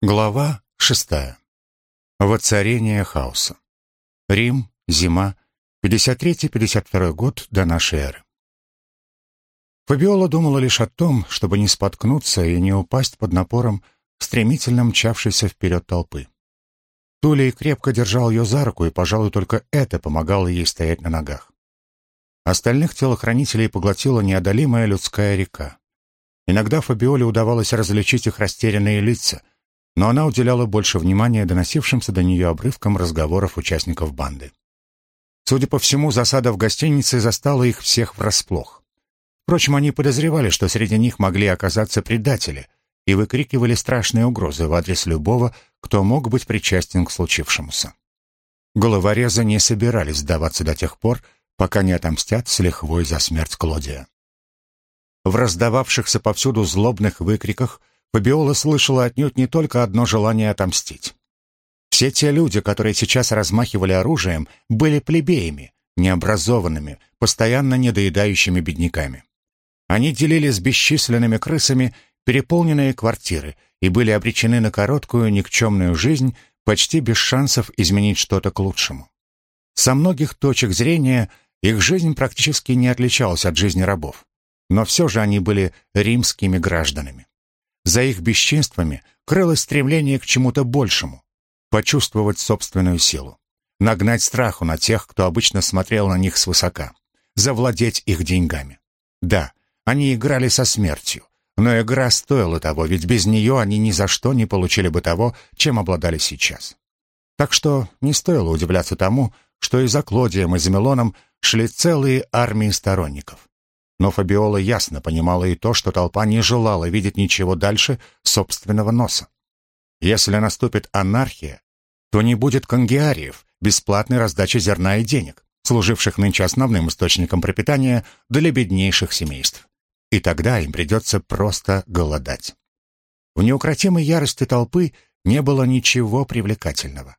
Глава шестая. Воцарение хаоса. Рим, зима, 53-52 год до нашей эры. Фабиола думала лишь о том, чтобы не споткнуться и не упасть под напором стремительно мчавшейся вперед толпы. Тулей крепко держал ее за руку, и, пожалуй, только это помогало ей стоять на ногах. Остальных телохранителей поглотила неодолимая людская река. Иногда Фабиоле удавалось различить их растерянные лица — но она уделяла больше внимания доносившимся до нее обрывкам разговоров участников банды. Судя по всему, засада в гостинице застала их всех врасплох. Впрочем, они подозревали, что среди них могли оказаться предатели, и выкрикивали страшные угрозы в адрес любого, кто мог быть причастен к случившемуся. Головорезы не собирались сдаваться до тех пор, пока не отомстят с лихвой за смерть Клодия. В раздававшихся повсюду злобных выкриках Фабиола слышала отнюдь не только одно желание отомстить. Все те люди, которые сейчас размахивали оружием, были плебеями, необразованными, постоянно недоедающими бедняками. Они делили с бесчисленными крысами переполненные квартиры и были обречены на короткую никчемную жизнь, почти без шансов изменить что-то к лучшему. Со многих точек зрения их жизнь практически не отличалась от жизни рабов, но все же они были римскими гражданами. За их бесчинствами крылось стремление к чему-то большему, почувствовать собственную силу, нагнать страху на тех, кто обычно смотрел на них свысока, завладеть их деньгами. Да, они играли со смертью, но игра стоила того, ведь без нее они ни за что не получили бы того, чем обладали сейчас. Так что не стоило удивляться тому, что и за Клодием, и за Мелоном шли целые армии сторонников. Но Фабиола ясно понимала и то, что толпа не желала видеть ничего дальше собственного носа. Если наступит анархия, то не будет конгиариев, бесплатной раздачи зерна и денег, служивших нынче основным источником пропитания для беднейших семейств. И тогда им придется просто голодать. В неукротимой ярости толпы не было ничего привлекательного.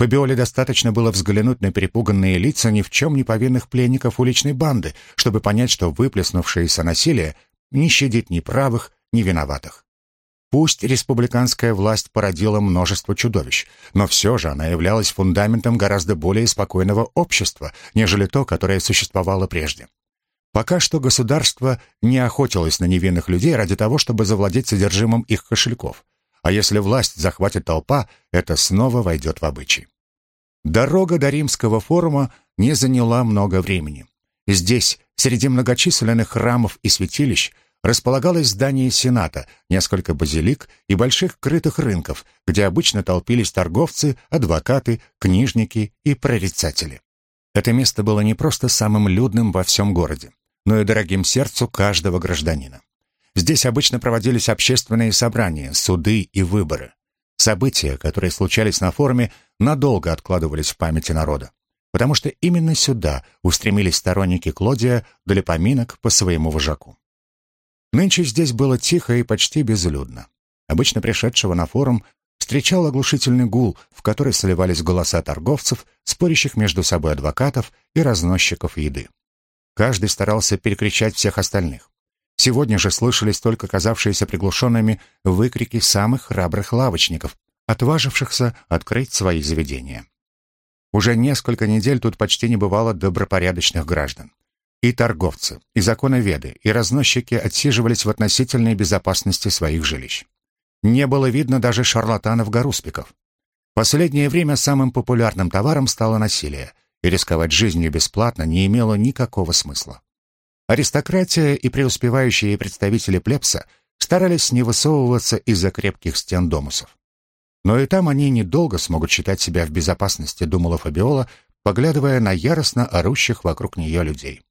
Фабиоле достаточно было взглянуть на перепуганные лица ни в чем не повинных пленников уличной банды, чтобы понять, что выплеснувшееся насилие не щадит ни правых, ни виноватых. Пусть республиканская власть породила множество чудовищ, но все же она являлась фундаментом гораздо более спокойного общества, нежели то, которое существовало прежде. Пока что государство не охотилось на невинных людей ради того, чтобы завладеть содержимым их кошельков. А если власть захватит толпа, это снова войдет в обычай. Дорога до Римского форума не заняла много времени. Здесь, среди многочисленных храмов и святилищ, располагалось здание Сената, несколько базилик и больших крытых рынков, где обычно толпились торговцы, адвокаты, книжники и прорицатели. Это место было не просто самым людным во всем городе, но и дорогим сердцу каждого гражданина. Здесь обычно проводились общественные собрания, суды и выборы. События, которые случались на форуме, надолго откладывались в памяти народа, потому что именно сюда устремились сторонники Клодия для поминок по своему вожаку. Нынче здесь было тихо и почти безлюдно. Обычно пришедшего на форум встречал оглушительный гул, в который сливались голоса торговцев, спорящих между собой адвокатов и разносчиков еды. Каждый старался перекричать всех остальных. Сегодня же слышались только казавшиеся приглушенными выкрики самых храбрых лавочников, отважившихся открыть свои заведения. Уже несколько недель тут почти не бывало добропорядочных граждан. И торговцы, и законоведы, и разносчики отсиживались в относительной безопасности своих жилищ. Не было видно даже шарлатанов-гаруспиков. Последнее время самым популярным товаром стало насилие, и рисковать жизнью бесплатно не имело никакого смысла. Аристократия и преуспевающие представители плебса старались не высовываться из-за крепких стен домусов. Но и там они недолго смогут считать себя в безопасности, думала Фабиола, поглядывая на яростно орущих вокруг нее людей.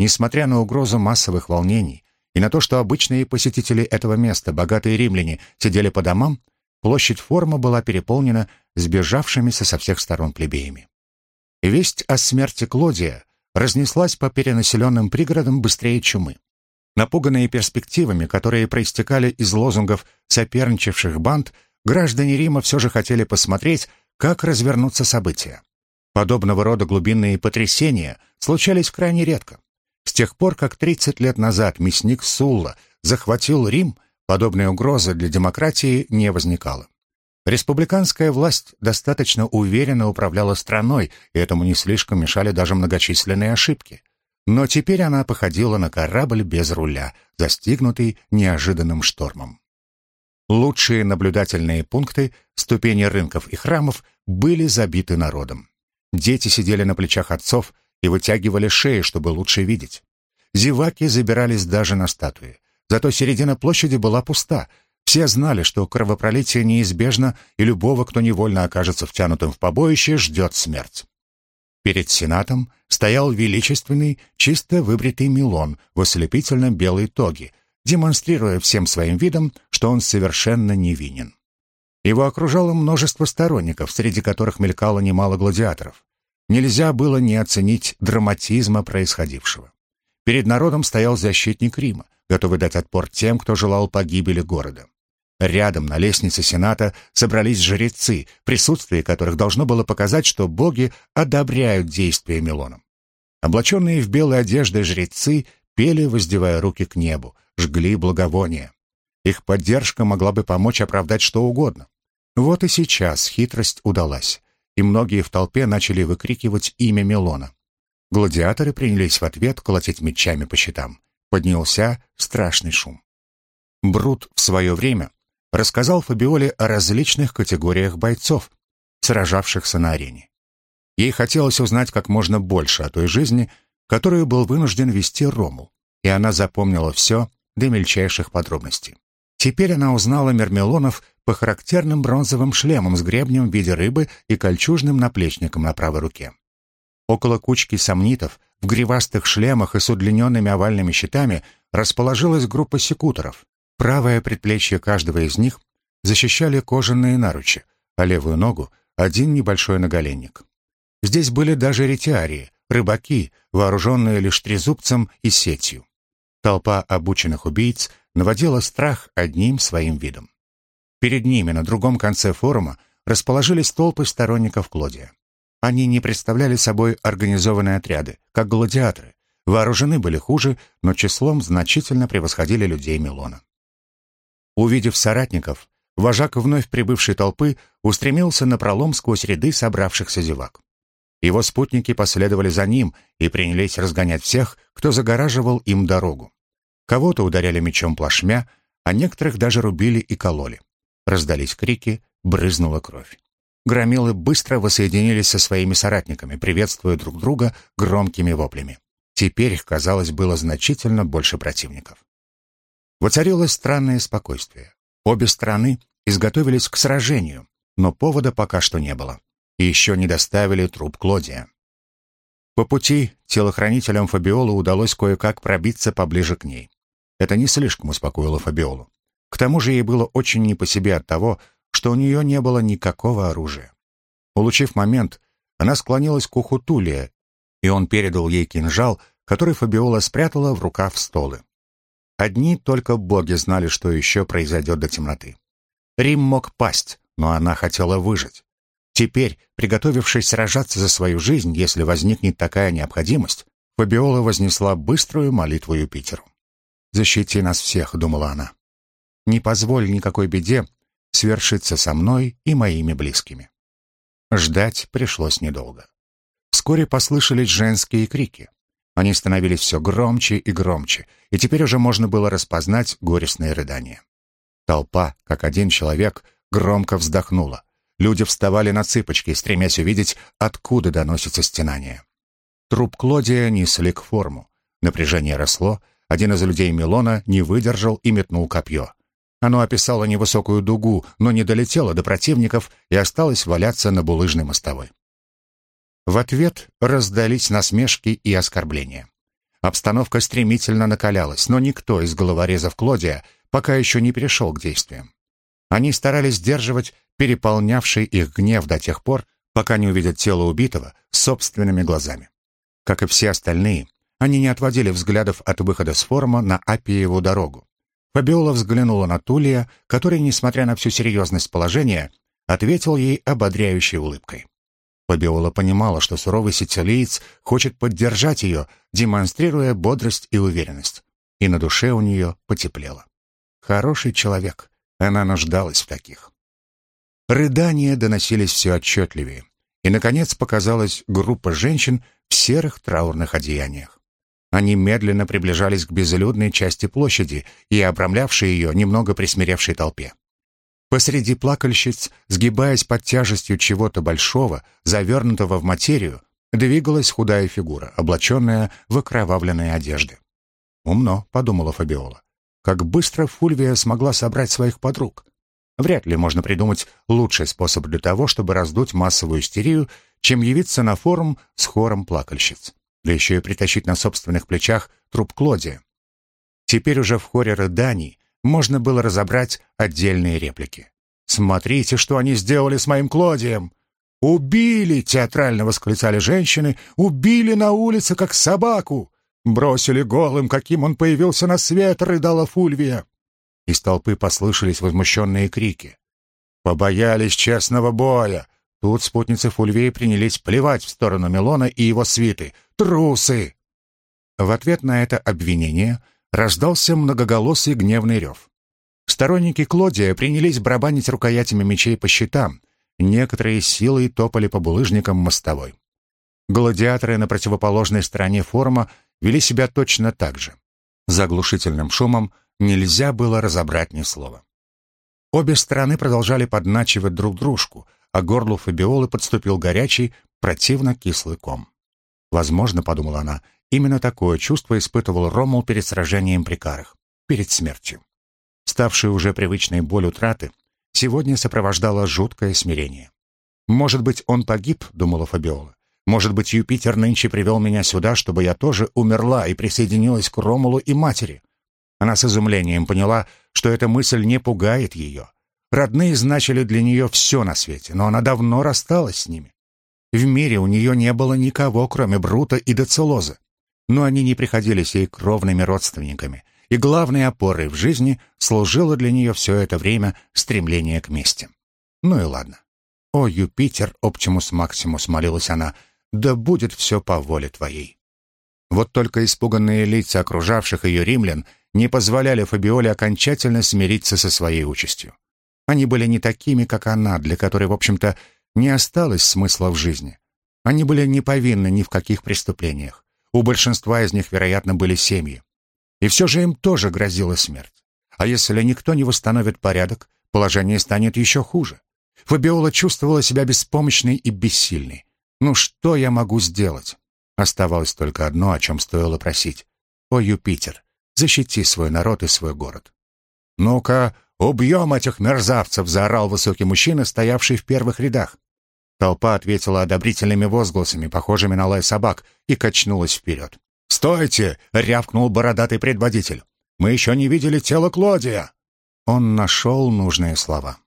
Несмотря на угрозу массовых волнений и на то, что обычные посетители этого места, богатые римляне, сидели по домам, площадь форума была переполнена сбежавшимися со всех сторон плебеями. Весть о смерти Клодия разнеслась по перенаселенным пригородам быстрее чумы. Напуганные перспективами, которые проистекали из лозунгов соперничавших банд, граждане Рима все же хотели посмотреть, как развернутся события. Подобного рода глубинные потрясения случались крайне редко. С тех пор, как 30 лет назад мясник Сулла захватил Рим, подобной угрозы для демократии не возникало. Республиканская власть достаточно уверенно управляла страной, и этому не слишком мешали даже многочисленные ошибки. Но теперь она походила на корабль без руля, застигнутый неожиданным штормом. Лучшие наблюдательные пункты, ступени рынков и храмов были забиты народом. Дети сидели на плечах отцов и вытягивали шеи, чтобы лучше видеть. Зеваки забирались даже на статуи. Зато середина площади была пуста. Все знали, что кровопролитие неизбежно, и любого, кто невольно окажется втянутым в побоище, ждет смерть. Перед Сенатом стоял величественный, чисто выбритый Милон в ослепительно белой тоге, демонстрируя всем своим видом, что он совершенно невинен. Его окружало множество сторонников, среди которых мелькало немало гладиаторов. Нельзя было не оценить драматизма происходившего. Перед народом стоял защитник Рима, готовый дать отпор тем, кто желал погибели города. Рядом на лестнице Сената собрались жрецы, присутствие которых должно было показать, что боги одобряют действия Милона. Облаченные в белые одежды жрецы пели, воздевая руки к небу, жгли благовония. Их поддержка могла бы помочь оправдать что угодно. Вот и сейчас хитрость удалась, и многие в толпе начали выкрикивать имя Милона. Гладиаторы принялись в ответ колотить мечами по щитам. Поднялся страшный шум. Брут в свое время рассказал Фабиоле о различных категориях бойцов, сражавшихся на арене. Ей хотелось узнать как можно больше о той жизни, которую был вынужден вести Ромул, и она запомнила все до мельчайших подробностей. Теперь она узнала Мермелонов по характерным бронзовым шлемам с гребнем в виде рыбы и кольчужным наплечником на правой руке. Около кучки сомнитов, в гривастых шлемах и с удлиненными овальными щитами расположилась группа секуторов. Правое предплечье каждого из них защищали кожаные наручи, а левую ногу — один небольшой наголенник. Здесь были даже ретиарии, рыбаки, вооруженные лишь трезубцем и сетью. Толпа обученных убийц наводила страх одним своим видом. Перед ними на другом конце форума расположились толпы сторонников Клодия. Они не представляли собой организованные отряды, как гладиаторы. Вооружены были хуже, но числом значительно превосходили людей Милона. Увидев соратников, вожак вновь прибывшей толпы устремился на пролом сквозь ряды собравшихся зевак. Его спутники последовали за ним и принялись разгонять всех, кто загораживал им дорогу. Кого-то ударяли мечом плашмя, а некоторых даже рубили и кололи. Раздались крики, брызнула кровь. Громилы быстро воссоединились со своими соратниками, приветствуя друг друга громкими воплями. Теперь их, казалось, было значительно больше противников. Воцарилось странное спокойствие. Обе стороны изготовились к сражению, но повода пока что не было. И еще не доставили труп Клодия. По пути телохранителям Фабиолу удалось кое-как пробиться поближе к ней. Это не слишком успокоило Фабиолу. К тому же ей было очень не по себе от того, что у нее не было никакого оружия. Улучив момент, она склонилась к уху Тулия, и он передал ей кинжал, который Фабиола спрятала в рукав столы. Одни только боги знали, что еще произойдет до темноты. Рим мог пасть, но она хотела выжить. Теперь, приготовившись сражаться за свою жизнь, если возникнет такая необходимость, Фабиола вознесла быструю молитву Юпитеру. «Защити нас всех», — думала она. «Не позволь никакой беде свершиться со мной и моими близкими». Ждать пришлось недолго. Вскоре послышались женские крики. Они становились все громче и громче, и теперь уже можно было распознать горестные рыдания. Толпа, как один человек, громко вздохнула. Люди вставали на цыпочки, стремясь увидеть, откуда доносится стенание. Труп Клодия несли к форму. Напряжение росло, один из людей Милона не выдержал и метнул копье. Оно описало невысокую дугу, но не долетело до противников и осталось валяться на булыжной мостовой. В ответ раздались насмешки и оскорбления. Обстановка стремительно накалялась, но никто из головорезов Клодия пока еще не перешел к действиям. Они старались сдерживать переполнявший их гнев до тех пор, пока не увидят тело убитого собственными глазами. Как и все остальные, они не отводили взглядов от выхода с форума на Апиеву дорогу. Фабиола взглянула на Тулия, который, несмотря на всю серьезность положения, ответил ей ободряющей улыбкой. Фабиола понимала, что суровый сицилиец хочет поддержать ее, демонстрируя бодрость и уверенность. И на душе у нее потеплело. Хороший человек. Она нуждалась в таких. Рыдания доносились все отчетливее. И, наконец, показалась группа женщин в серых траурных одеяниях. Они медленно приближались к безлюдной части площади и обрамлявшей ее немного присмиревшей толпе. Посреди плакальщиц, сгибаясь под тяжестью чего-то большого, завернутого в материю, двигалась худая фигура, облаченная в окровавленные одежды. «Умно», — подумала Фабиола. «Как быстро Фульвия смогла собрать своих подруг. Вряд ли можно придумать лучший способ для того, чтобы раздуть массовую истерию, чем явиться на форум с хором плакальщиц, да еще и притащить на собственных плечах труп Клодия. Теперь уже в хоре рыданий можно было разобрать отдельные реплики. «Смотрите, что они сделали с моим Клодием!» «Убили!» — театрально восклицали женщины. «Убили на улице, как собаку!» «Бросили голым, каким он появился на свет!» — рыдала Фульвия. Из толпы послышались возмущенные крики. «Побоялись честного боя!» Тут спутницы Фульвии принялись плевать в сторону Милона и его свиты. «Трусы!» В ответ на это обвинение раздался многоголосый гневный рев. Сторонники Клодия принялись барабанить рукоятями мечей по щитам, некоторые силой топали по булыжникам мостовой. Гладиаторы на противоположной стороне форума вели себя точно так же. Заглушительным шумом нельзя было разобрать ни слова. Обе стороны продолжали подначивать друг дружку, а горлу Фабиолы подступил горячий, противно кислый ком. Возможно, подумала она, именно такое чувство испытывал Ромул перед сражением при карах, перед смертью. Ставшую уже привычной боль утраты, сегодня сопровождало жуткое смирение. «Может быть, он погиб», — думала Фабиола. «Может быть, Юпитер нынче привел меня сюда, чтобы я тоже умерла и присоединилась к Ромулу и матери». Она с изумлением поняла, что эта мысль не пугает ее. Родные значили для нее все на свете, но она давно рассталась с ними. В мире у нее не было никого, кроме Брута и Доцелоза. Но они не приходились ей кровными родственниками, и главной опорой в жизни служило для нее все это время стремление к мести. Ну и ладно. «О, Юпитер, Оптимус Максимус», — молилась она, — «да будет все по воле твоей». Вот только испуганные лица окружавших ее римлян не позволяли Фабиоле окончательно смириться со своей участью. Они были не такими, как она, для которой, в общем-то, не осталось смысла в жизни. Они были не повинны ни в каких преступлениях. У большинства из них, вероятно, были семьи. И все же им тоже грозила смерть. А если никто не восстановит порядок, положение станет еще хуже. Фабиола чувствовала себя беспомощной и бессильной. «Ну что я могу сделать?» Оставалось только одно, о чем стоило просить. «О, Юпитер, защити свой народ и свой город». «Ну-ка, убьем этих мерзавцев!» — заорал высокий мужчина, стоявший в первых рядах. Толпа ответила одобрительными возгласами, похожими на лай собак, и качнулась вперед. «Стойте!» — рявкнул бородатый предводитель. «Мы еще не видели тело Клодия!» Он нашел нужные слова.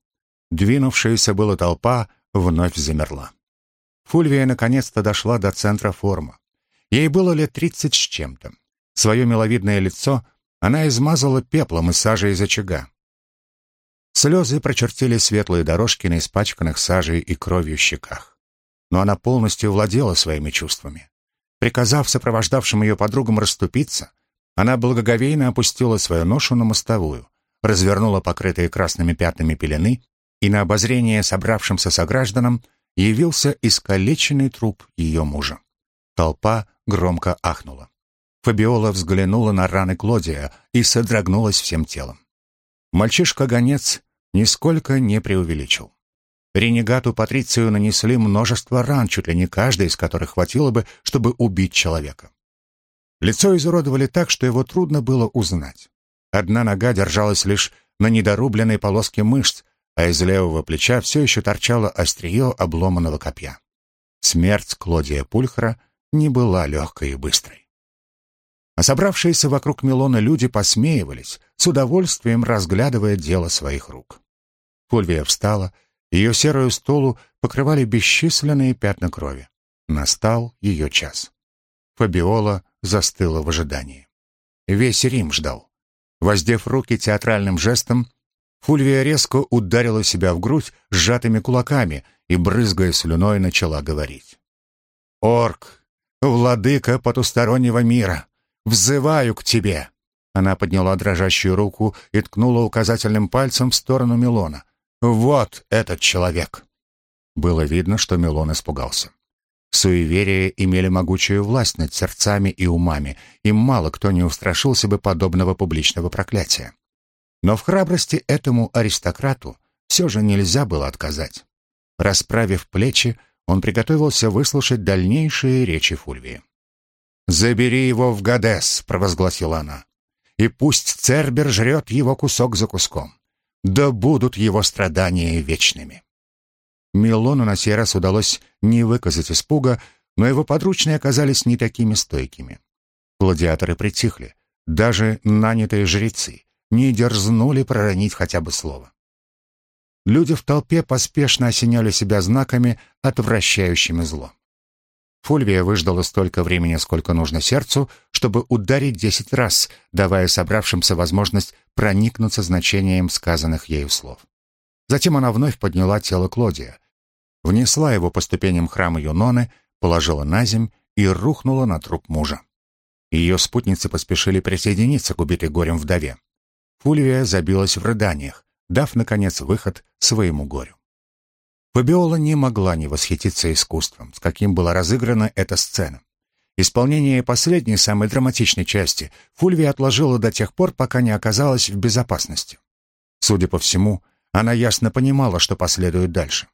Двинувшаяся была толпа вновь замерла. Фульвия наконец-то дошла до центра форума. Ей было лет тридцать с чем-то. Свое миловидное лицо она измазала пеплом и сажей из очага. Слезы прочертили светлые дорожки на испачканных сажей и кровью щеках. Но она полностью владела своими чувствами. Приказав сопровождавшим ее подругам расступиться, она благоговейно опустила свою ношу на мостовую, развернула покрытые красными пятнами пелены, и на обозрение собравшимся согражданам явился искалеченный труп ее мужа. Толпа громко ахнула. Фабиола взглянула на раны Клодия и содрогнулась всем телом. Мальчишка-гонец нисколько не преувеличил. Ренегату Патрицию нанесли множество ран, чуть ли не каждой из которых хватило бы, чтобы убить человека. Лицо изуродовали так, что его трудно было узнать. Одна нога держалась лишь на недорубленной полоске мышц, а из левого плеча все еще торчало острие обломанного копья. Смерть Клодия Пульхра не была легкой и быстрой. А собравшиеся вокруг Милона люди посмеивались, с удовольствием разглядывая дело своих рук. Фульвия встала, ее серую столу покрывали бесчисленные пятна крови. Настал ее час. Фабиола застыла в ожидании. Весь Рим ждал. Воздев руки театральным жестом, Фульвия резко ударила себя в грудь сжатыми кулаками и, брызгая слюной, начала говорить. «Орк, владыка потустороннего мира, взываю к тебе!» Она подняла дрожащую руку и ткнула указательным пальцем в сторону Милона. Вот этот человек!» Было видно, что Милон испугался. Суеверия имели могучую власть над сердцами и умами, и мало кто не устрашился бы подобного публичного проклятия. Но в храбрости этому аристократу все же нельзя было отказать. Расправив плечи, он приготовился выслушать дальнейшие речи Фульвии. «Забери его в Гадес», — провозгласила она, — «и пусть Цербер жрет его кусок за куском. Да будут его страдания вечными». Милону на сей раз удалось не выказать испуга, но его подручные оказались не такими стойкими. Гладиаторы притихли, даже нанятые жрецы не дерзнули проронить хотя бы слово. Люди в толпе поспешно осеняли себя знаками, отвращающими зло. Фульвия выждала столько времени, сколько нужно сердцу, чтобы ударить десять раз, давая собравшимся возможность проникнуться значением сказанных ею слов. Затем она вновь подняла тело Клодия, внесла его по ступеням храма Юноны, положила на земь и рухнула на труп мужа. Ее спутницы поспешили присоединиться к убитой горем вдове. Фульвия забилась в рыданиях, дав, наконец, выход своему горю. Фабиола не могла не восхититься искусством, с каким была разыграна эта сцена. Исполнение последней, самой драматичной части Фульвия отложила до тех пор, пока не оказалась в безопасности. Судя по всему, она ясно понимала, что последует дальше.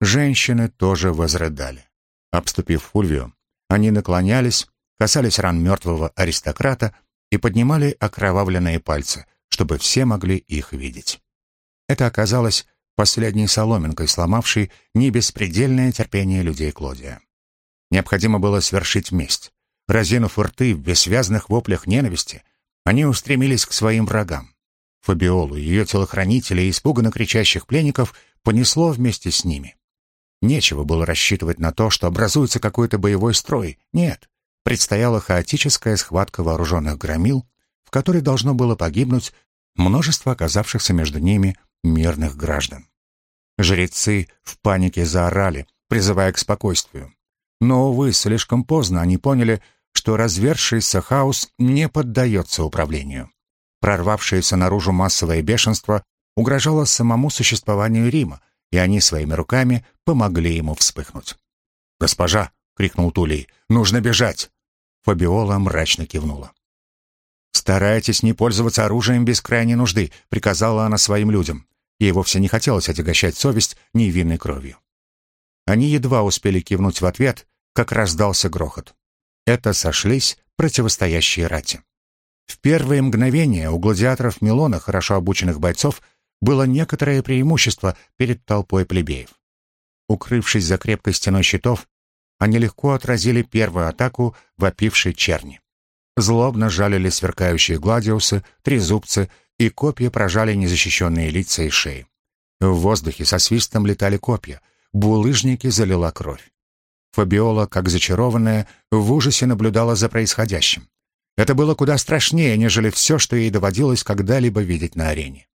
Женщины тоже возрыдали. Обступив Фульвию, они наклонялись, касались ран мертвого аристократа и поднимали окровавленные пальцы, чтобы все могли их видеть. Это оказалось последней соломинкой, сломавшей небеспредельное терпение людей Клодия. Необходимо было свершить месть. Разинув рты в бессвязных воплях ненависти, они устремились к своим врагам. Фабиолу, ее телохранителей и испуганно кричащих пленников понесло вместе с ними. Нечего было рассчитывать на то, что образуется какой-то боевой строй. Нет, предстояла хаотическая схватка вооруженных громил, в которой должно было погибнуть множество оказавшихся между ними мирных граждан. Жрецы в панике заорали, призывая к спокойствию. Но, увы, слишком поздно они поняли, что развершийся хаос не поддается управлению. Прорвавшееся наружу массовое бешенство угрожало самому существованию Рима, и они своими руками помогли ему вспыхнуть. «Госпожа!» — крикнул Тулей. «Нужно бежать!» Фабиола мрачно кивнула. «Старайтесь не пользоваться оружием без крайней нужды», — приказала она своим людям. Ей вовсе не хотелось отягощать совесть невинной кровью. Они едва успели кивнуть в ответ, как раздался грохот. Это сошлись противостоящие рати. В первые мгновения у гладиаторов Милона, хорошо обученных бойцов, было некоторое преимущество перед толпой плебеев. Укрывшись за крепкой стеной щитов, они легко отразили первую атаку вопившей черни. Злобно жалили сверкающие гладиусы, трезубцы, и копья прожали незащищенные лица и шеи. В воздухе со свистом летали копья, булыжники залила кровь. Фабиола, как зачарованная, в ужасе наблюдала за происходящим. Это было куда страшнее, нежели все, что ей доводилось когда-либо видеть на арене.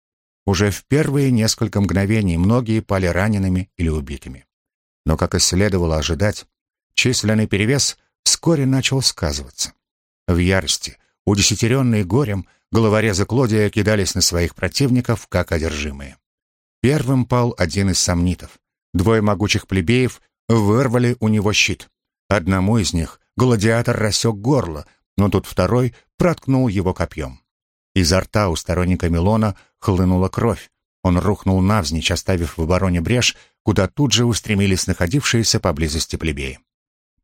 Уже в первые несколько мгновений многие пали ранеными или убитыми. Но, как и следовало ожидать, численный перевес вскоре начал сказываться. В ярости, удесятеренные горем, головорезы Клодия кидались на своих противников, как одержимые. Первым пал один из сомнитов. Двое могучих плебеев вырвали у него щит. Одному из них гладиатор рассек горло, но тут второй проткнул его копьем. Изо рта у сторонника Милона хлынула кровь. Он рухнул навзничь, оставив в обороне брешь, куда тут же устремились находившиеся поблизости плебеи.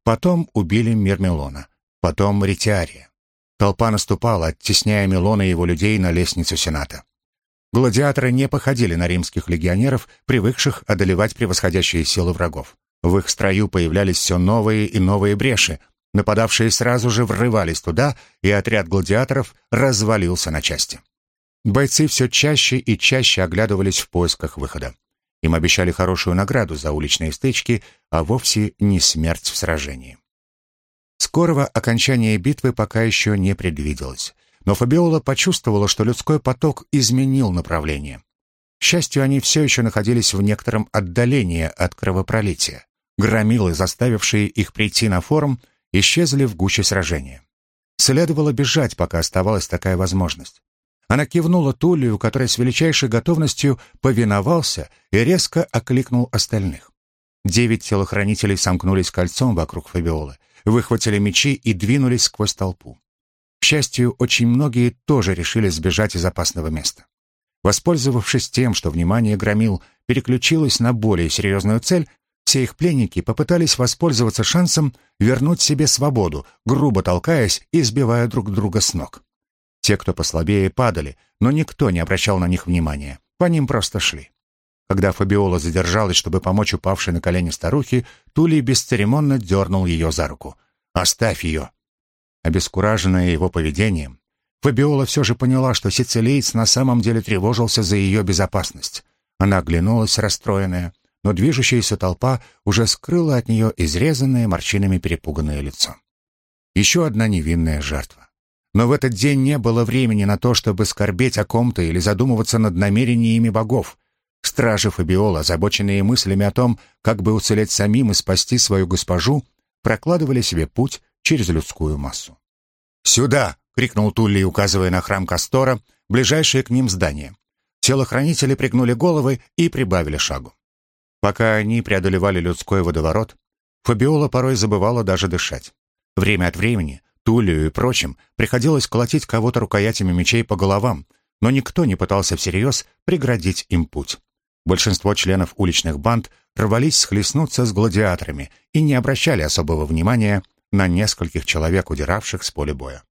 Потом убили Мирмелона потом Ритиария. Толпа наступала, оттесняя Милона и его людей на лестницу Сената. Гладиаторы не походили на римских легионеров, привыкших одолевать превосходящие силы врагов. В их строю появлялись все новые и новые бреши. Нападавшие сразу же врывались туда, и отряд гладиаторов развалился на части. Бойцы все чаще и чаще оглядывались в поисках выхода. Им обещали хорошую награду за уличные стычки, а вовсе не смерть в сражении. Скорого окончания битвы пока еще не предвиделось, но Фабиола почувствовала, что людской поток изменил направление. К счастью, они все еще находились в некотором отдалении от кровопролития. Громилы, заставившие их прийти на форум, исчезли в гуще сражения. Следовало бежать, пока оставалась такая возможность. Она кивнула Тулию, который с величайшей готовностью повиновался и резко окликнул остальных. Девять телохранителей сомкнулись кольцом вокруг Фабиолы, выхватили мечи и двинулись сквозь толпу. К счастью, очень многие тоже решили сбежать из опасного места. Воспользовавшись тем, что внимание громил переключилось на более серьезную цель, все их пленники попытались воспользоваться шансом вернуть себе свободу, грубо толкаясь и сбивая друг друга с ног. Те, кто послабее, падали, но никто не обращал на них внимания. По ним просто шли. Когда Фабиола задержалась, чтобы помочь упавшей на колени старухе, Тулей бесцеремонно дернул ее за руку. «Оставь ее!» Обескураженная его поведением, Фабиола все же поняла, что сицилиец на самом деле тревожился за ее безопасность. Она оглянулась, расстроенная, но движущаяся толпа уже скрыла от нее изрезанное морщинами перепуганное лицо. Еще одна невинная жертва. Но в этот день не было времени на то, чтобы скорбеть о ком-то или задумываться над намерениями богов. Стражи Фабиола, озабоченные мыслями о том, как бы уцелеть самим и спасти свою госпожу, прокладывали себе путь через людскую массу. «Сюда!» — крикнул Тулли, указывая на храм Кастора, ближайшее к ним здание. Телохранители пригнули головы и прибавили шагу. Пока они преодолевали людской водоворот, Фабиола порой забывала даже дышать. Время от времени Тулию и прочим приходилось колотить кого-то рукоятями мечей по головам, но никто не пытался всерьез преградить им путь. Большинство членов уличных банд рвались схлестнуться с гладиаторами и не обращали особого внимания на нескольких человек, удиравших с поля боя.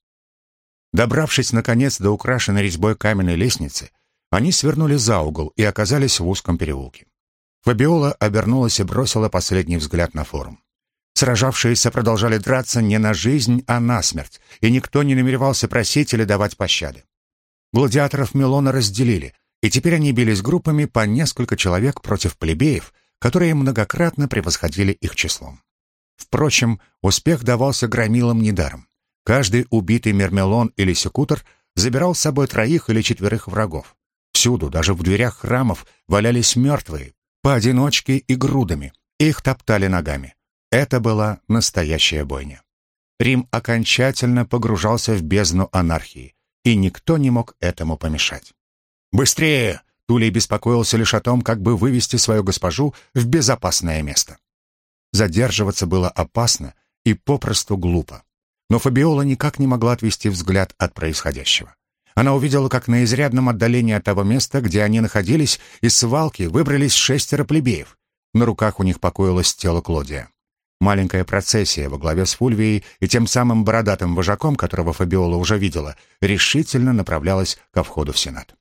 Добравшись, наконец, до украшенной резьбой каменной лестницы, они свернули за угол и оказались в узком переулке. Фабиола обернулась и бросила последний взгляд на форум. Сражавшиеся продолжали драться не на жизнь, а на смерть, и никто не намеревался просить или давать пощады. Гладиаторов Милона разделили, и теперь они бились группами по несколько человек против плебеев, которые многократно превосходили их числом. Впрочем, успех давался громилам недаром. Каждый убитый мермелон или секутор забирал с собой троих или четверых врагов. Всюду, даже в дверях храмов, валялись мертвые, поодиночке и грудами, их топтали ногами. Это была настоящая бойня. Рим окончательно погружался в бездну анархии, и никто не мог этому помешать. «Быстрее!» — Тулей беспокоился лишь о том, как бы вывести свою госпожу в безопасное место. Задерживаться было опасно и попросту глупо. Но Фабиола никак не могла отвести взгляд от происходящего. Она увидела, как на изрядном отдалении от того места, где они находились, из свалки выбрались шестеро плебеев. На руках у них покоилось тело Клодия. Маленькая процессия во главе с Фульвией и тем самым бородатым вожаком, которого Фабиола уже видела, решительно направлялась ко входу в Сенат.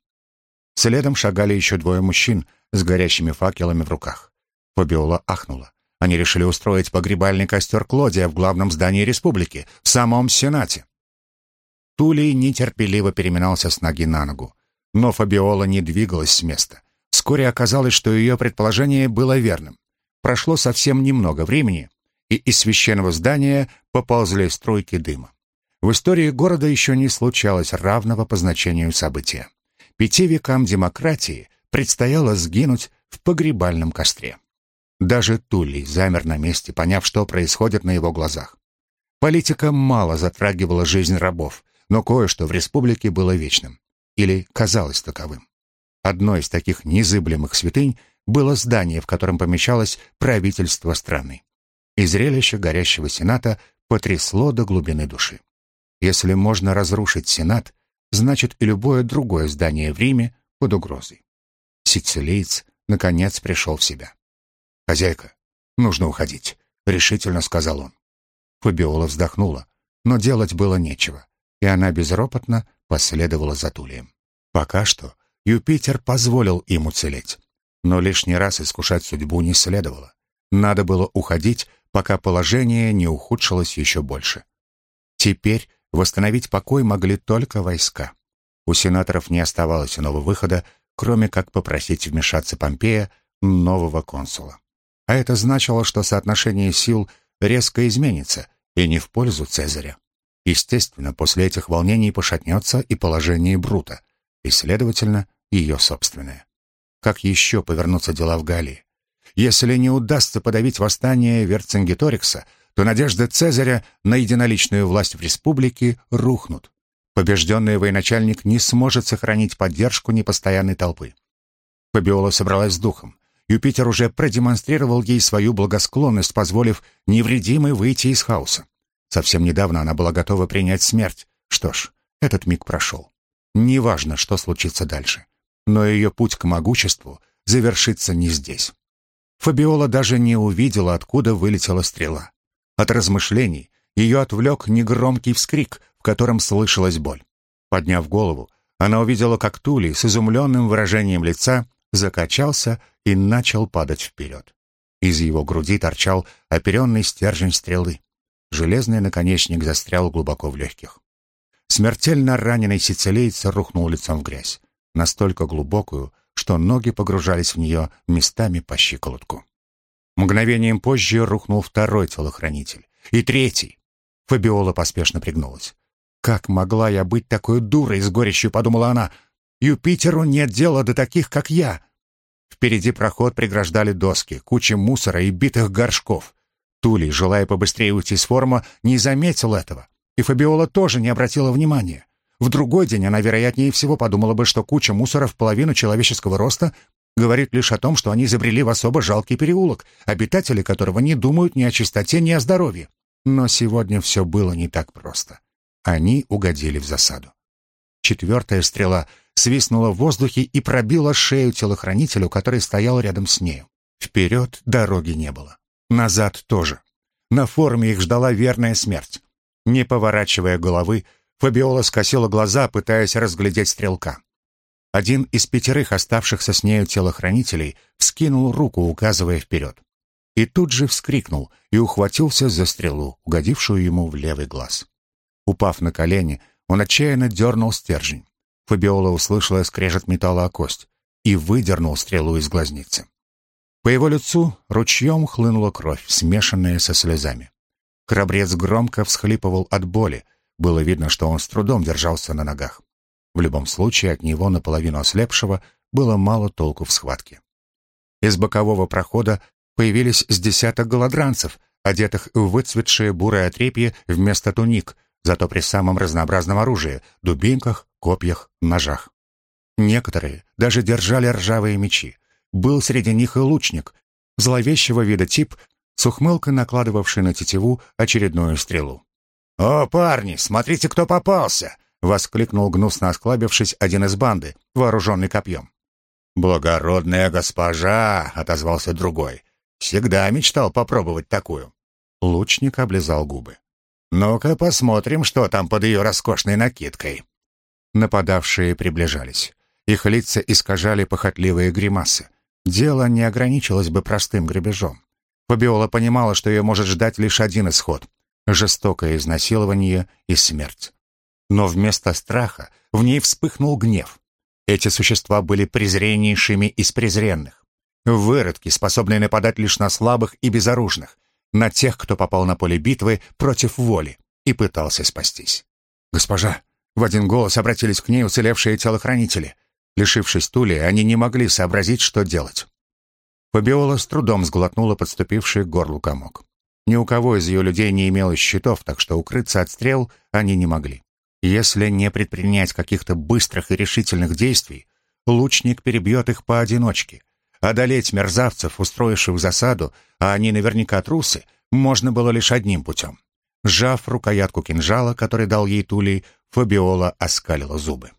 Следом шагали еще двое мужчин с горящими факелами в руках. Фабиола ахнула. Они решили устроить погребальный костер Клодия в главном здании республики, в самом Сенате. Тулей нетерпеливо переминался с ноги на ногу. Но Фабиола не двигалась с места. Вскоре оказалось, что ее предположение было верным. Прошло совсем немного времени, и из священного здания поползли струйки дыма. В истории города еще не случалось равного по значению события. Пяти векам демократии предстояло сгинуть в погребальном костре. Даже Тулли замер на месте, поняв, что происходит на его глазах. Политика мало затрагивала жизнь рабов, но кое-что в республике было вечным. Или казалось таковым. Одной из таких незыблемых святынь было здание, в котором помещалось правительство страны и зрелище горящего Сената потрясло до глубины души. Если можно разрушить Сенат, значит и любое другое здание в Риме под угрозой. Сицилиец, наконец, пришел в себя. «Хозяйка, нужно уходить», — решительно сказал он. Фабиола вздохнула, но делать было нечего, и она безропотно последовала за Тулием. Пока что Юпитер позволил им уцелеть, но лишний раз искушать судьбу не следовало. Надо было уходить, пока положение не ухудшилось еще больше. Теперь восстановить покой могли только войска. У сенаторов не оставалось иного выхода, кроме как попросить вмешаться Помпея, нового консула. А это значило, что соотношение сил резко изменится и не в пользу Цезаря. Естественно, после этих волнений пошатнется и положение Брута, и, следовательно, ее собственное. Как еще повернутся дела в Галлии? Если не удастся подавить восстание Верцингеторикса, то надежды Цезаря на единоличную власть в республике рухнут. Побежденный военачальник не сможет сохранить поддержку непостоянной толпы. Фабиола собралась с духом. Юпитер уже продемонстрировал ей свою благосклонность, позволив невредимой выйти из хаоса. Совсем недавно она была готова принять смерть. Что ж, этот миг прошел. Неважно, что случится дальше. Но ее путь к могуществу завершится не здесь. Фабиола даже не увидела, откуда вылетела стрела. От размышлений ее отвлек негромкий вскрик, в котором слышалась боль. Подняв голову, она увидела, как Тули с изумленным выражением лица закачался и начал падать вперед. Из его груди торчал оперенный стержень стрелы. Железный наконечник застрял глубоко в легких. Смертельно раненый сицилиец рухнул лицом в грязь, настолько глубокую, что ноги погружались в нее местами по щиколотку. Мгновением позже рухнул второй телохранитель. И третий. Фабиола поспешно пригнулась. «Как могла я быть такой дурой?» — с горечью подумала она. «Юпитеру нет дела до таких, как я». Впереди проход преграждали доски, куча мусора и битых горшков. Тулей, желая побыстрее уйти с форума, не заметил этого. И Фабиола тоже не обратила внимания. В другой день она, вероятнее всего, подумала бы, что куча мусора в половину человеческого роста говорит лишь о том, что они изобрели в особо жалкий переулок, обитатели которого не думают ни о чистоте, ни о здоровье. Но сегодня все было не так просто. Они угодили в засаду. Четвертая стрела свистнула в воздухе и пробила шею телохранителю, который стоял рядом с нею. Вперед дороги не было. Назад тоже. На форме их ждала верная смерть. Не поворачивая головы, Фабиола скосила глаза, пытаясь разглядеть стрелка. Один из пятерых оставшихся с нею телохранителей вскинул руку, указывая вперед. И тут же вскрикнул и ухватился за стрелу, угодившую ему в левый глаз. Упав на колени, он отчаянно дернул стержень. Фабиола услышала скрежет металла о кость и выдернул стрелу из глазницы. По его лицу ручьем хлынула кровь, смешанная со слезами. Храбрец громко всхлипывал от боли, было видно, что он с трудом держался на ногах. В любом случае, от него, наполовину ослепшего, было мало толку в схватке. Из бокового прохода появились с десяток голодранцев, одетых в выцветшие бурые отрепье вместо туник, зато при самом разнообразном оружии — дубинках, копьях, ножах. Некоторые даже держали ржавые мечи. Был среди них и лучник, зловещего вида тип, с ухмылкой накладывавший на тетиву очередную стрелу. «О, парни, смотрите, кто попался!» — воскликнул гнусно осклабившись один из банды, вооруженный копьем. «Благородная госпожа!» — отозвался другой. «Всегда мечтал попробовать такую». Лучник облизал губы. «Ну-ка посмотрим, что там под ее роскошной накидкой». Нападавшие приближались. Их лица искажали похотливые гримасы. Дело не ограничилось бы простым грабежом. Фабиола понимала, что ее может ждать лишь один исход жестокое изнасилование и смерть. Но вместо страха в ней вспыхнул гнев. Эти существа были презреннейшими из презренных. Выродки, способные нападать лишь на слабых и безоружных, на тех, кто попал на поле битвы против воли и пытался спастись. «Госпожа!» — в один голос обратились к ней уцелевшие телохранители. Лишившись тули, они не могли сообразить, что делать. Фабиола с трудом сглотнула подступивший к горлу комок. Ни у кого из ее людей не имелось щитов, так что укрыться от стрел они не могли. Если не предпринять каких-то быстрых и решительных действий, лучник перебьет их поодиночке. Одолеть мерзавцев, устроивших засаду, а они наверняка трусы, можно было лишь одним путем. Сжав рукоятку кинжала, который дал ей Тулей, Фабиола оскалила зубы.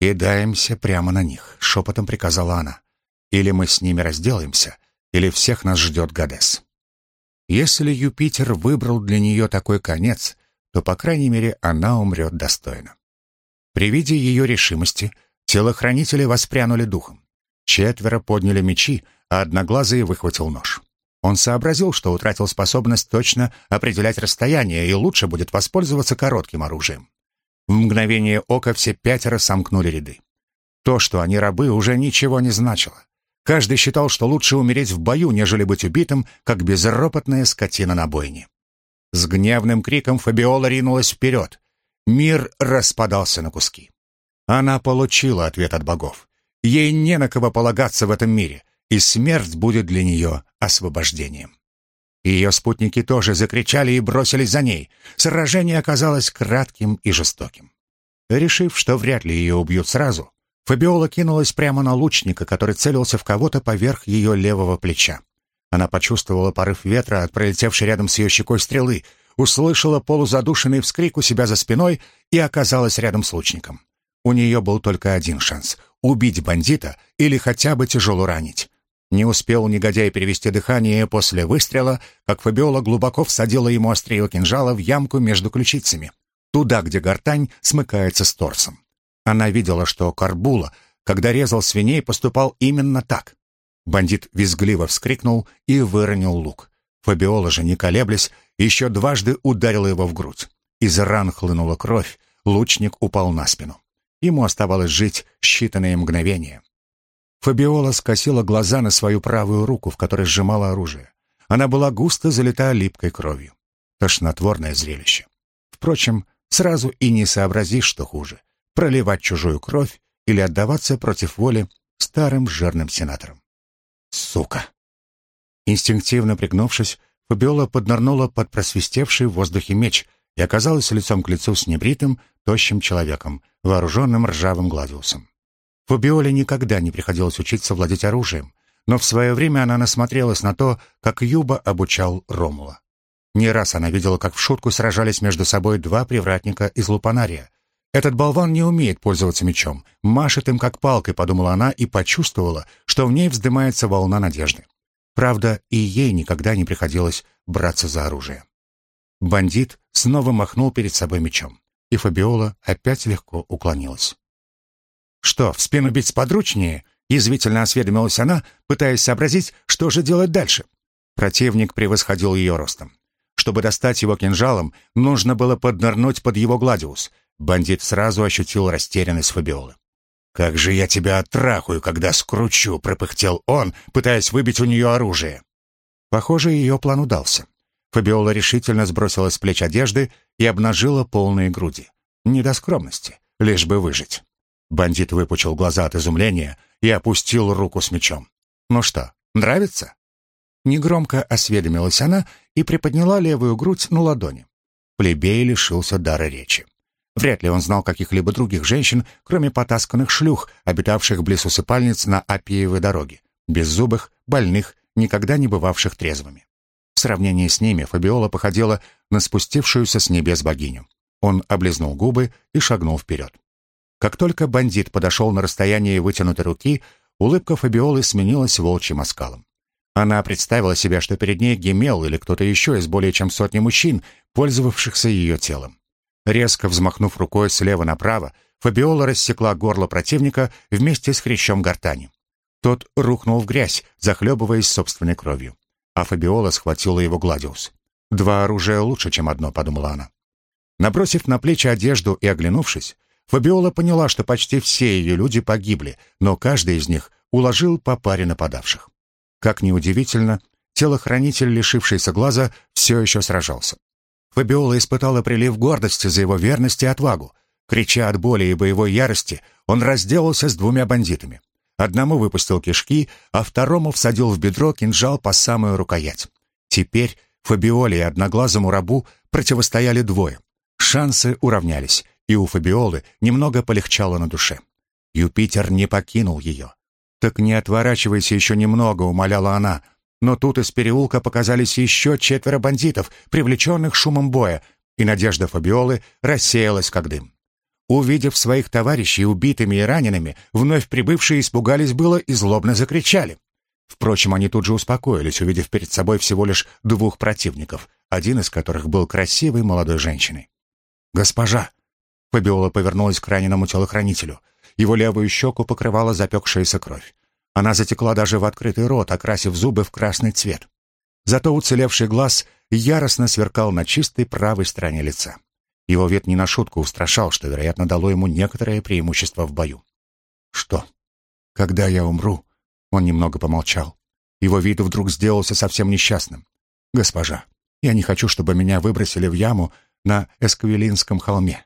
«Кидаемся прямо на них», — шепотом приказала она. «Или мы с ними разделаемся, или всех нас ждет Гадес». Если Юпитер выбрал для нее такой конец, то, по крайней мере, она умрет достойно. При виде ее решимости телохранители воспрянули духом. Четверо подняли мечи, а одноглазый выхватил нож. Он сообразил, что утратил способность точно определять расстояние и лучше будет воспользоваться коротким оружием. В мгновение ока все пятеро сомкнули ряды. То, что они рабы, уже ничего не значило. Каждый считал, что лучше умереть в бою, нежели быть убитым, как безропотная скотина на бойне. С гневным криком Фабиола ринулась вперед. Мир распадался на куски. Она получила ответ от богов. Ей не на кого полагаться в этом мире, и смерть будет для нее освобождением. Ее спутники тоже закричали и бросились за ней. Сражение оказалось кратким и жестоким. Решив, что вряд ли ее убьют сразу, Фабиола кинулась прямо на лучника, который целился в кого-то поверх ее левого плеча. Она почувствовала порыв ветра от пролетевшей рядом с ее щекой стрелы, услышала полузадушенный вскрик у себя за спиной и оказалась рядом с лучником. У нее был только один шанс — убить бандита или хотя бы тяжело ранить. Не успел негодяй перевести дыхание после выстрела, как Фабиола глубоко всадила ему острие кинжала в ямку между ключицами, туда, где гортань смыкается с торсом. Она видела, что Карбула, когда резал свиней, поступал именно так. Бандит визгливо вскрикнул и выронил лук. Фабиола же, не колеблясь, еще дважды ударила его в грудь. Из ран хлынула кровь, лучник упал на спину. Ему оставалось жить считанные мгновения. Фабиола скосила глаза на свою правую руку, в которой сжимала оружие. Она была густо залита липкой кровью. Тошнотворное зрелище. Впрочем, сразу и не сообразишь, что хуже — проливать чужую кровь или отдаваться против воли старым жирным сенаторам. Сука! Инстинктивно пригнувшись, Фабиола поднырнула под просвистевший в воздухе меч и оказалась лицом к лицу с небритым, тощим человеком, вооруженным ржавым гладиусом. Фабиоле никогда не приходилось учиться владеть оружием, но в свое время она насмотрелась на то, как Юба обучал Ромула. Не раз она видела, как в шутку сражались между собой два привратника из Лупанария. «Этот болван не умеет пользоваться мечом, машет им как палкой», — подумала она и почувствовала, что в ней вздымается волна надежды. Правда, и ей никогда не приходилось браться за оружие. Бандит снова махнул перед собой мечом, и Фабиола опять легко уклонилась. «Что, в спину бить сподручнее?» — язвительно осведомилась она, пытаясь сообразить, что же делать дальше. Противник превосходил ее ростом. Чтобы достать его кинжалом, нужно было поднырнуть под его гладиус. Бандит сразу ощутил растерянность Фабиолы. «Как же я тебя оттрахаю, когда скручу!» — пропыхтел он, пытаясь выбить у нее оружие. Похоже, ее план удался. Фабиола решительно сбросила с плеч одежды и обнажила полные груди. Не до скромности, лишь бы выжить. Бандит выпучил глаза от изумления и опустил руку с мечом. «Ну что, нравится?» Негромко осведомилась она и приподняла левую грудь на ладони. Плебей лишился дара речи. Вряд ли он знал каких-либо других женщин, кроме потасканных шлюх, обитавших близ усыпальниц на Апиевой дороге, беззубых, больных, никогда не бывавших трезвыми. В сравнении с ними Фабиола походила на спустившуюся с небес богиню. Он облизнул губы и шагнул вперед. Как только бандит подошел на расстояние вытянутой руки, улыбка Фабиолы сменилась волчьим оскалом. Она представила себе, что перед ней Гемел или кто-то еще из более чем сотни мужчин, пользовавшихся ее телом. Резко взмахнув рукой слева направо, Фабиола рассекла горло противника вместе с хрящом гортани. Тот рухнул в грязь, захлебываясь собственной кровью. А Фабиола схватила его гладиус. «Два оружия лучше, чем одно», — подумала она. Набросив на плечи одежду и оглянувшись, Фабиола поняла, что почти все ее люди погибли, но каждый из них уложил по паре нападавших. Как ни удивительно, телохранитель, лишившийся глаза, все еще сражался. Фабиола испытала прилив гордости за его верность и отвагу. Крича от боли и боевой ярости, он разделался с двумя бандитами. Одному выпустил кишки, а второму всадил в бедро кинжал по самую рукоять. Теперь Фабиоле и одноглазому рабу противостояли двое. Шансы уравнялись, и у Фабиолы немного полегчало на душе. Юпитер не покинул ее. «Так не отворачивайся еще немного», — умоляла она. Но тут из переулка показались еще четверо бандитов, привлеченных шумом боя, и надежда Фабиолы рассеялась как дым. Увидев своих товарищей убитыми и ранеными, вновь прибывшие испугались было и злобно закричали. Впрочем, они тут же успокоились, увидев перед собой всего лишь двух противников, один из которых был красивой молодой женщиной. «Госпожа!» Фабиола повернулась к раненому телохранителю. Его левую щеку покрывала запекшаяся кровь. Она затекла даже в открытый рот, окрасив зубы в красный цвет. Зато уцелевший глаз яростно сверкал на чистой правой стороне лица. Его вид не на шутку устрашал, что, вероятно, дало ему некоторое преимущество в бою. «Что? Когда я умру?» Он немного помолчал. Его вид вдруг сделался совсем несчастным. «Госпожа, я не хочу, чтобы меня выбросили в яму на Эсквилинском холме.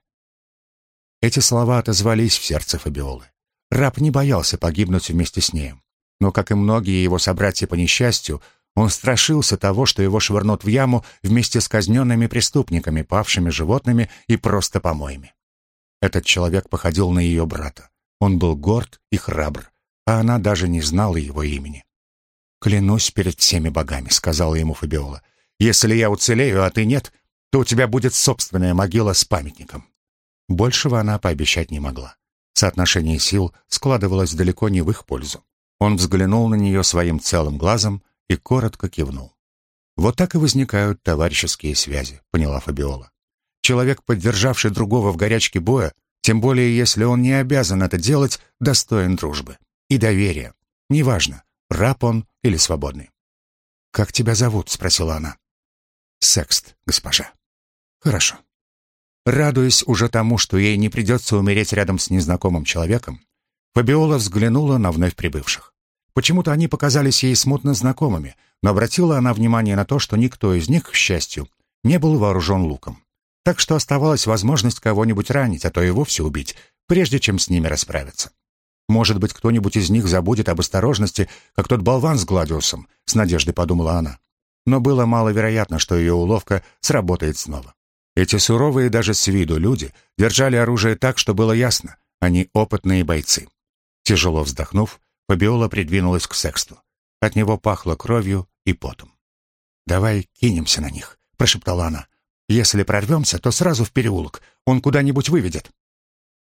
Эти слова отозвались в сердце Фабиолы. Раб не боялся погибнуть вместе с ней. Но, как и многие его собратья по несчастью, он страшился того, что его швырнут в яму вместе с казненными преступниками, павшими животными и просто помоями. Этот человек походил на ее брата. Он был горд и храбр, а она даже не знала его имени. «Клянусь перед всеми богами», — сказала ему Фабиола. «Если я уцелею, а ты нет, то у тебя будет собственная могила с памятником». Большего она пообещать не могла. Соотношение сил складывалось далеко не в их пользу. Он взглянул на нее своим целым глазом и коротко кивнул. «Вот так и возникают товарищеские связи», — поняла Фабиола. Человек, поддержавший другого в горячке боя, тем более если он не обязан это делать, достоин дружбы и доверия. Неважно, раб он или свободный. «Как тебя зовут?» — спросила она. «Секст, госпожа». «Хорошо». Радуясь уже тому, что ей не придется умереть рядом с незнакомым человеком, Фабиола взглянула на вновь прибывших. Почему-то они показались ей смутно знакомыми, но обратила она внимание на то, что никто из них, к счастью, не был вооружен луком. Так что оставалась возможность кого-нибудь ранить, а то и вовсе убить, прежде чем с ними расправиться. Может быть, кто-нибудь из них забудет об осторожности, как тот болван с Гладиусом, с надеждой подумала она. Но было маловероятно, что ее уловка сработает снова. Эти суровые даже с виду люди держали оружие так, что было ясно, они опытные бойцы. Тяжело вздохнув, Фабиола придвинулась к Сексту. От него пахло кровью и потом. «Давай кинемся на них», — прошептала она. «Если прорвемся, то сразу в переулок. Он куда-нибудь выведет».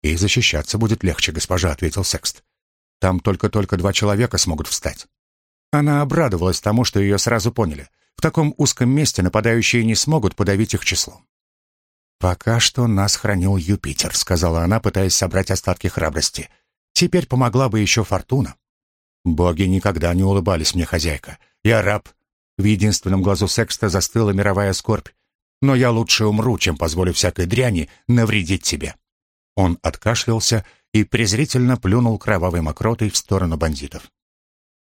«И защищаться будет легче, госпожа», — ответил Секст. «Там только-только два человека смогут встать». Она обрадовалась тому, что ее сразу поняли. В таком узком месте нападающие не смогут подавить их числом. «Пока что нас хранил Юпитер», — сказала она, пытаясь собрать остатки храбрости. «Теперь помогла бы еще Фортуна». «Боги никогда не улыбались мне, хозяйка. Я раб». В единственном глазу Секста застыла мировая скорбь. «Но я лучше умру, чем позволю всякой дряни навредить тебе». Он откашлялся и презрительно плюнул кровавой мокротой в сторону бандитов.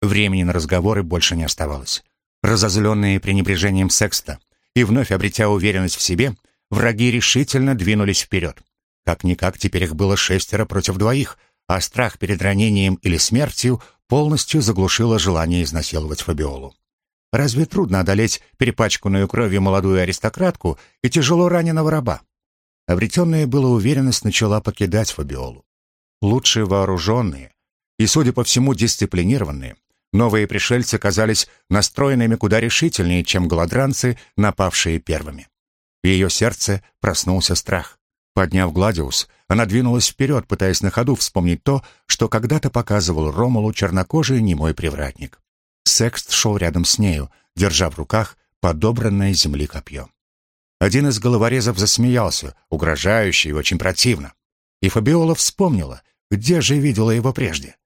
Времени на разговоры больше не оставалось. Разозленные пренебрежением секста и вновь обретя уверенность в себе, враги решительно двинулись вперед. Как-никак теперь их было шестеро против двоих, а страх перед ранением или смертью полностью заглушило желание изнасиловать Фабиолу. Разве трудно одолеть перепачканную кровью молодую аристократку и тяжело раненого раба? Обретенная была уверенность начала покидать Фабиолу. Лучшие вооруженные и, судя по всему, дисциплинированные, новые пришельцы казались настроенными куда решительнее, чем голодранцы, напавшие первыми. В ее сердце проснулся страх. Подняв Гладиус, она двинулась вперед, пытаясь на ходу вспомнить то, что когда-то показывал Ромулу чернокожий немой привратник. Секст шел рядом с нею, держа в руках подобранное земли копье. Один из головорезов засмеялся, угрожающе и очень противно. И Фабиола вспомнила, где же видела его прежде.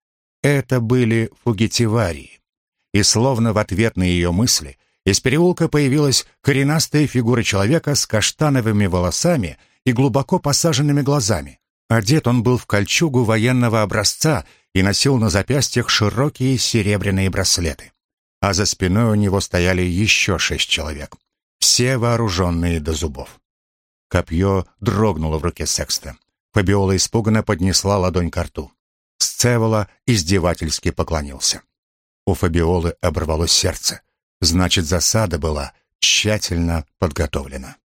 Это были фугитиварии. И словно в ответ на ее мысли из переулка появилась коренастая фигура человека с каштановыми волосами и глубоко посаженными глазами. Одет он был в кольчугу военного образца и носил на запястьях широкие серебряные браслеты. А за спиной у него стояли еще шесть человек все вооруженные до зубов. Копье дрогнуло в руке Секста. Фабиола испуганно поднесла ладонь к рту. Сцевола издевательски поклонился. У Фабиолы оборвалось сердце. Значит, засада была тщательно подготовлена.